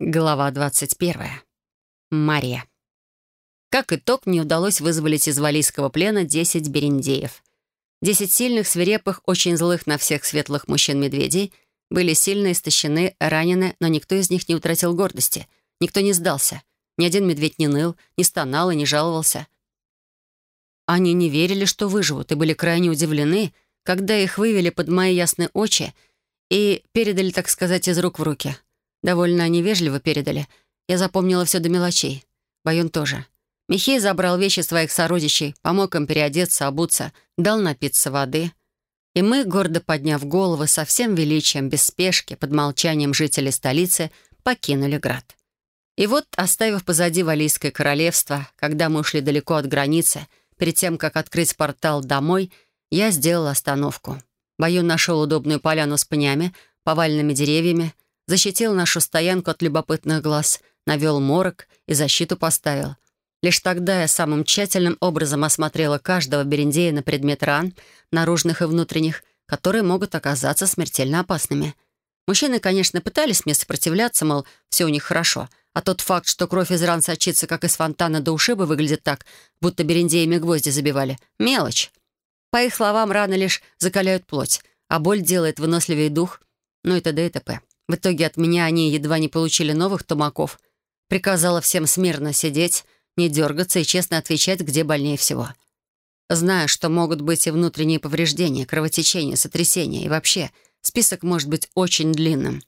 Глава 21. Мария. Как итог, мне удалось вызволить из валийского плена 10 бериндеев. 10 сильных, свирепых, очень злых на всех светлых мужчин-медведей были сильно истощены, ранены, но никто из них не утратил гордости. Никто не сдался. Ни один медведь не ныл, не стонал и не жаловался. Они не верили, что выживут, и были крайне удивлены, когда их вывели под мои ясные очи и передали, так сказать, из рук в руки — Довольно невежливо передали. Я запомнила все до мелочей. Баюн тоже. Михей забрал вещи своих сородичей, помог им переодеться, обуться, дал напиться воды. И мы, гордо подняв головы, со всем величием, без спешки, под молчанием жителей столицы, покинули град. И вот, оставив позади Валийское королевство, когда мы ушли далеко от границы, перед тем, как открыть портал домой, я сделала остановку. Баюн нашел удобную поляну с пнями, поваленными деревьями, защитил нашу стоянку от любопытных глаз, навел морок и защиту поставил. Лишь тогда я самым тщательным образом осмотрела каждого бериндея на предмет ран, наружных и внутренних, которые могут оказаться смертельно опасными. Мужчины, конечно, пытались мне сопротивляться, мол, все у них хорошо, а тот факт, что кровь из ран сочится, как из фонтана до ушиба, выглядит так, будто бериндеями гвозди забивали. Мелочь. По их словам, раны лишь закаляют плоть, а боль делает выносливее дух, ну и т.д. и т.п. В итоге от меня они едва не получили новых тумаков. Приказала всем смирно сидеть, не дергаться и честно отвечать, где больнее всего. Знаю, что могут быть и внутренние повреждения, кровотечения, сотрясения, и вообще список может быть очень длинным.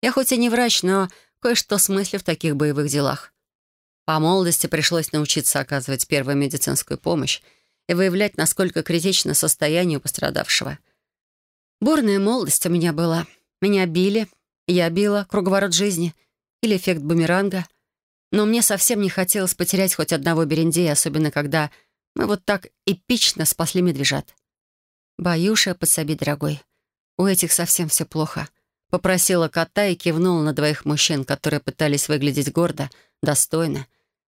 Я хоть и не врач, но кое-что смыслю в таких боевых делах. По молодости пришлось научиться оказывать первую медицинскую помощь и выявлять, насколько критично состояние у пострадавшего. Бурная молодость у меня была. Меня били, я била круговорот жизни или эффект бумеранга. Но мне совсем не хотелось потерять хоть одного берендея, особенно когда мы вот так эпично спасли медвежат. «Баюша, подсоби, дорогой. У этих совсем все плохо». Попросила кота и кивнула на двоих мужчин, которые пытались выглядеть гордо, достойно.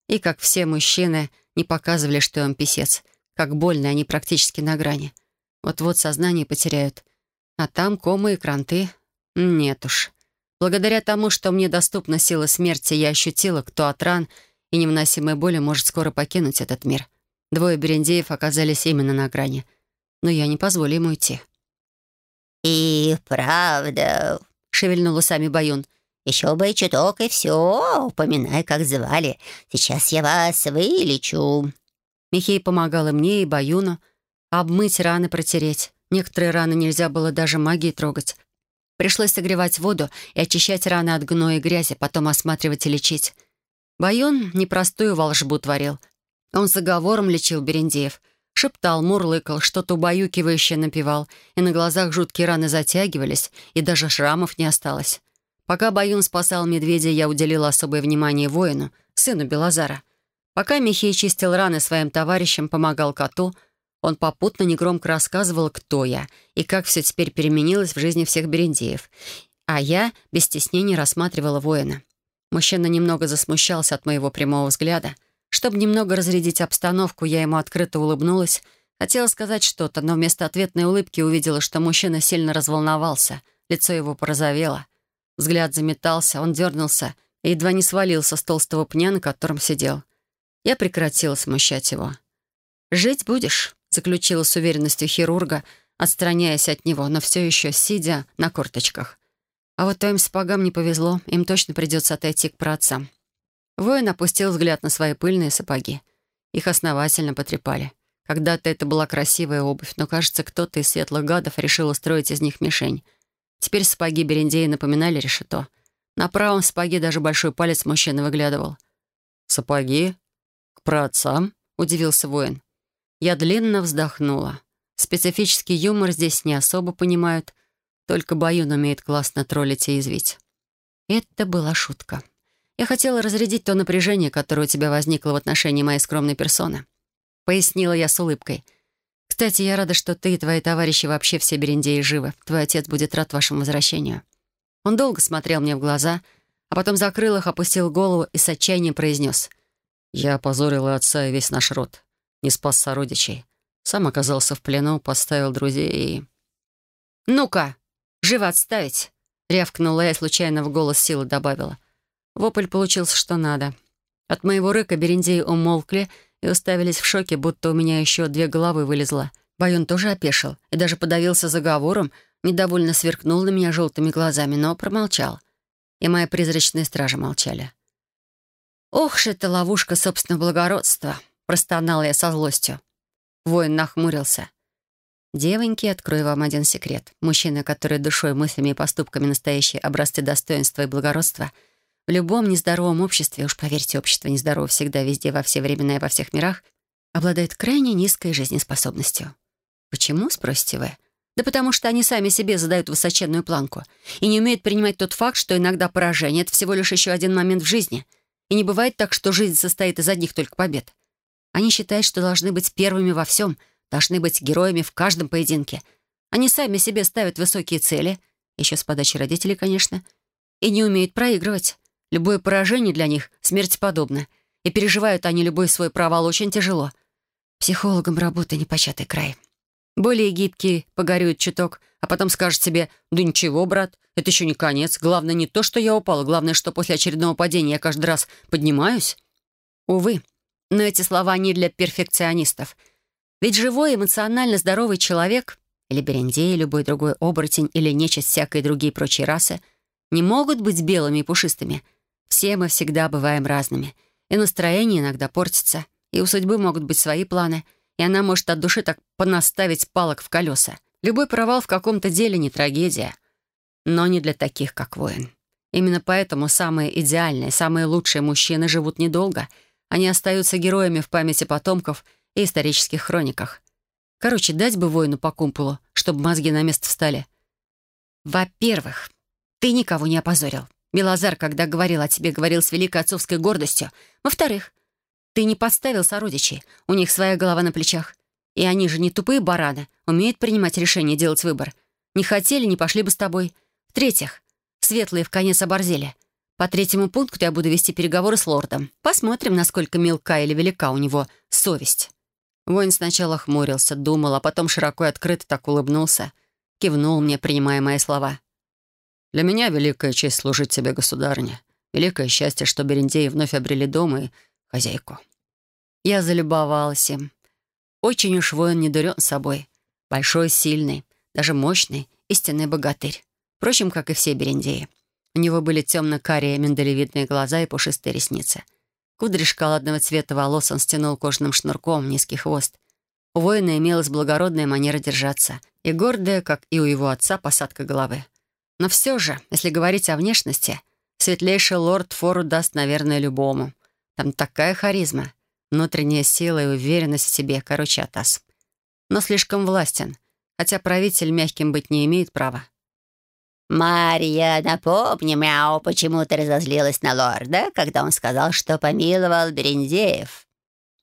И, как все мужчины, не показывали, что им писец. Как больно, они практически на грани. Вот-вот сознание потеряют. А там комы и кранты. Нет уж. Благодаря тому, что мне доступна сила смерти, я ощутила, кто от ран и невыносимой боли может скоро покинуть этот мир. Двое берендеев оказались именно на грани. Но я не позволю ему уйти. «И правда», — шевельнул усами Баюн, «еще бы и чуток, и все, упоминай, как звали. Сейчас я вас вылечу». Михей помогал и мне, и Баюну. Обмыть раны, протереть. Некоторые раны нельзя было даже магией трогать. Пришлось согревать воду и очищать раны от гноя и грязи, потом осматривать и лечить. Байон непростую волшбу творил. Он заговором лечил Берендеев. Шептал, мурлыкал, что-то убаюкивающее напевал, и на глазах жуткие раны затягивались, и даже шрамов не осталось. Пока Баюн спасал медведя, я уделила особое внимание воину, сыну Белозара. Пока Михей чистил раны своим товарищам, помогал коту — он попутно негромко рассказывал, кто я и как все теперь переменилось в жизни всех берендеев. А я без стеснения рассматривала воина. Мужчина немного засмущался от моего прямого взгляда. Чтобы немного разрядить обстановку, я ему открыто улыбнулась. Хотела сказать что-то, но вместо ответной улыбки увидела, что мужчина сильно разволновался. Лицо его порозовело. Взгляд заметался, он дернулся и едва не свалился с толстого пня, на котором сидел. Я прекратила смущать его. «Жить будешь?» Заключила с уверенностью хирурга, отстраняясь от него, но все еще сидя на корточках. А вот твоим сапогам не повезло, им точно придется отойти к праотцам. Воин опустил взгляд на свои пыльные сапоги. Их основательно потрепали. Когда-то это была красивая обувь, но, кажется, кто-то из светлых гадов решил устроить из них мишень. Теперь сапоги Берендея напоминали решето. На правом сапоге даже большой палец мужчины выглядывал. «Сапоги? К праотцам?» — удивился воин. Я длинно вздохнула. Специфический юмор здесь не особо понимают, только Баюн умеет классно троллить и извить. Это была шутка. Я хотела разрядить то напряжение, которое у тебя возникло в отношении моей скромной персоны. Пояснила я с улыбкой. «Кстати, я рада, что ты и твои товарищи вообще все бериндеи живы. Твой отец будет рад вашему возвращению». Он долго смотрел мне в глаза, а потом закрыл их, опустил голову и с отчаянием произнес. «Я опозорила отца и весь наш род не спас сородичей. Сам оказался в плену, поставил друзей и... «Ну-ка, живо отставить!» — рявкнула я случайно в голос силы добавила. Вопль получился что надо. От моего рыка бериндеи умолкли и уставились в шоке, будто у меня еще две головы вылезло. Байон тоже опешил и даже подавился заговором, недовольно сверкнул на меня желтыми глазами, но промолчал. И мои призрачные стражи молчали. «Ох ж это ловушка собственного благородства!» — простонал я со злостью. Воин нахмурился. «Девоньки, открою вам один секрет. Мужчины, которые душой, мыслями и поступками настоящие образцы достоинства и благородства, в любом нездоровом обществе, уж поверьте, общество нездорово всегда, везде, во все времена и во всех мирах, обладает крайне низкой жизнеспособностью. Почему, спросите вы? Да потому что они сами себе задают высоченную планку и не умеют принимать тот факт, что иногда поражение — это всего лишь еще один момент в жизни. И не бывает так, что жизнь состоит из одних только побед. Они считают, что должны быть первыми во всем — должны быть героями в каждом поединке. Они сами себе ставят высокие цели, еще с подачи родителей, конечно, и не умеют проигрывать. Любое поражение для них смерти подобно, и переживают они любой свой провал очень тяжело. Психологом работы непочатый край. Более гибкие погорюют чуток, а потом скажут себе «Да ничего, брат, это еще не конец. Главное не то, что я упал, главное, что после очередного падения я каждый раз поднимаюсь». Увы, но эти слова не для перфекционистов — ведь живой, эмоционально здоровый человек, или берендей, любой другой оборотень, или нечисть всякой другие прочие расы, не могут быть белыми и пушистыми. Все мы всегда бываем разными. И настроение иногда портится, и у судьбы могут быть свои планы, и она может от души так понаставить палок в колеса. Любой провал в каком-то деле не трагедия. Но не для таких, как воин. Именно поэтому самые идеальные, самые лучшие мужчины живут недолго. Они остаются героями в памяти потомков — и исторических хрониках. Короче, дать бы воину по кумполу, чтобы мозги на место встали. Во-первых, ты никого не опозорил. Белозар, когда говорил о тебе, говорил с великой отцовской гордостью. Во-вторых, ты не подставил сородичей. У них своя голова на плечах. И они же не тупые бараны, умеют принимать решения, делать выбор. Не хотели, не пошли бы с тобой. В-третьих, светлые в конец оборзели. По третьему пункту я буду вести переговоры с лордом. Посмотрим, насколько мелка или велика у него совесть. Воин сначала хмурился, думал, а потом широко и открыто так улыбнулся. Кивнул мне, принимая мои слова. «Для меня великая честь служить тебе, государыня. Великое счастье, что Берендеи вновь обрели дом и хозяйку». Я залюбовалась им. Очень уж воин не дурен собой. Большой, сильный, даже мощный, истинный богатырь. Впрочем, как и все берендеи. У него были темно-карие миндалевидные глаза и пушистые ресницы. Кудри шоколадного цвета волос он стянул кожаным шнурком, низкий хвост. У воина имелась благородная манера держаться и гордая, как и у его отца, посадка головы. Но все же, если говорить о внешности, светлейший лорд фору даст, наверное, любому. Там такая харизма, внутренняя сила и уверенность в себе, короче, Атас. Но слишком властен, хотя правитель мягким быть не имеет права. «Марья, напомни, мяу, почему ты разозлилась на лорда, когда он сказал, что помиловал Берендеев?»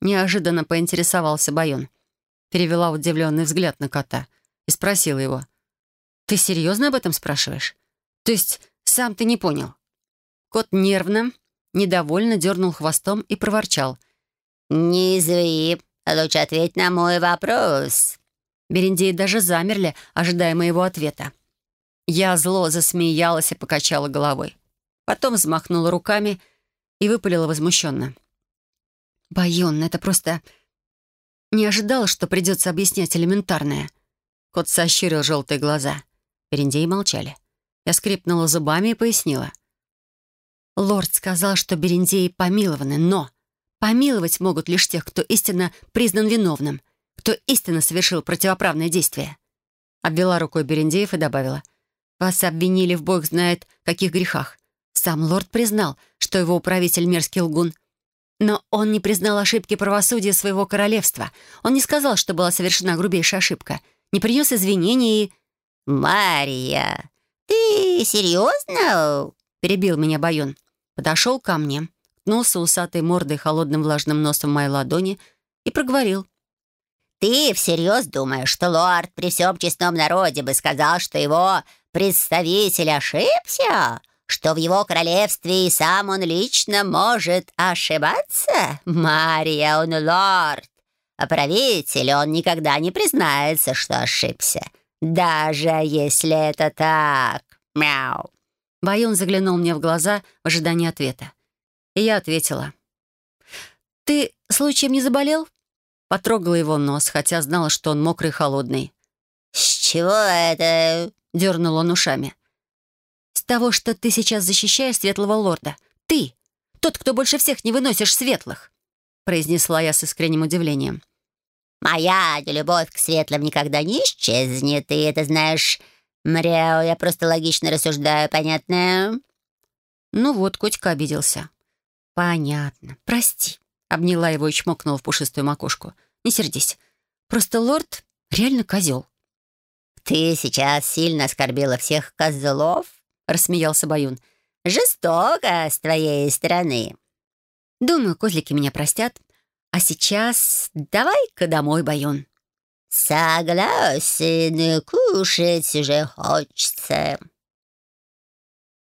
Неожиданно поинтересовался Байон. Перевела удивленный взгляд на кота и спросила его. «Ты серьезно об этом спрашиваешь? То есть сам ты не понял?» Кот нервно, недовольно дернул хвостом и проворчал. «Не изви, лучше ответь на мой вопрос». Берендеи даже замерли, ожидая моего ответа. Я зло засмеялась и покачала головой. Потом взмахнула руками и выпалила возмущенно. «Байон, это просто... Не ожидала, что придется объяснять элементарное». Кот сощурил желтые глаза. Перендеи молчали. Я скрипнула зубами и пояснила. Лорд сказал, что берендеи помилованы, но помиловать могут лишь тех, кто истинно признан виновным, кто истинно совершил противоправное действие. Обвела рукой Берендеев и добавила. Вас обвинили в бог знает каких грехах. Сам лорд признал, что его управитель мерзкий лгун. Но он не признал ошибки правосудия своего королевства. Он не сказал, что была совершена грубейшая ошибка. Не принес извинений и... «Мария, ты серьезно?» — перебил меня Байон. Подошел ко мне, ткнулся усатой мордой холодным влажным носом в моей ладони и проговорил. «Ты всерьез думаешь, что лорд при всем честном народе бы сказал, что его представитель ошибся? Что в его королевстве и сам он лично может ошибаться? Мария, он лорд. А правитель, он никогда не признается, что ошибся. Даже если это так. Мяу. Баюн заглянул мне в глаза в ожидании ответа. И я ответила. «Ты случаем не заболел?» Потрогала его нос, хотя знала, что он мокрый и холодный. «С чего это?» — дернул он ушами. «С того, что ты сейчас защищаешь светлого лорда. Ты! Тот, кто больше всех не выносишь светлых!» — произнесла я с искренним удивлением. «Моя любовь к светлым никогда не исчезнет, ты это знаешь. Мряу, я просто логично рассуждаю, понятно?» Ну вот, Котька обиделся. «Понятно. Прости». Обняла его и чмокнула в пушистую макушку. «Не сердись. Просто лорд реально козел». «Ты сейчас сильно оскорбила всех козлов?» — рассмеялся Баюн. «Жестоко с твоей стороны». «Думаю, козлики меня простят. А сейчас давай-ка домой, Баюн». «Согласен, кушать уже хочется».